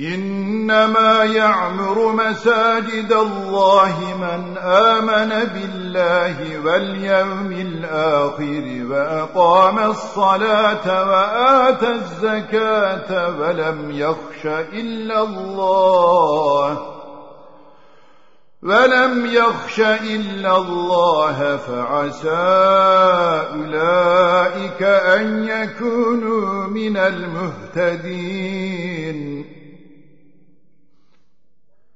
إنما يعمر مساجد الله من آمن بالله واليوم الآخر وأقام الصلاة وآتى الزكاة ولم يخش إلا الله ولم يخش إلا الله فعسى أولئك أن يكونوا من المهتدين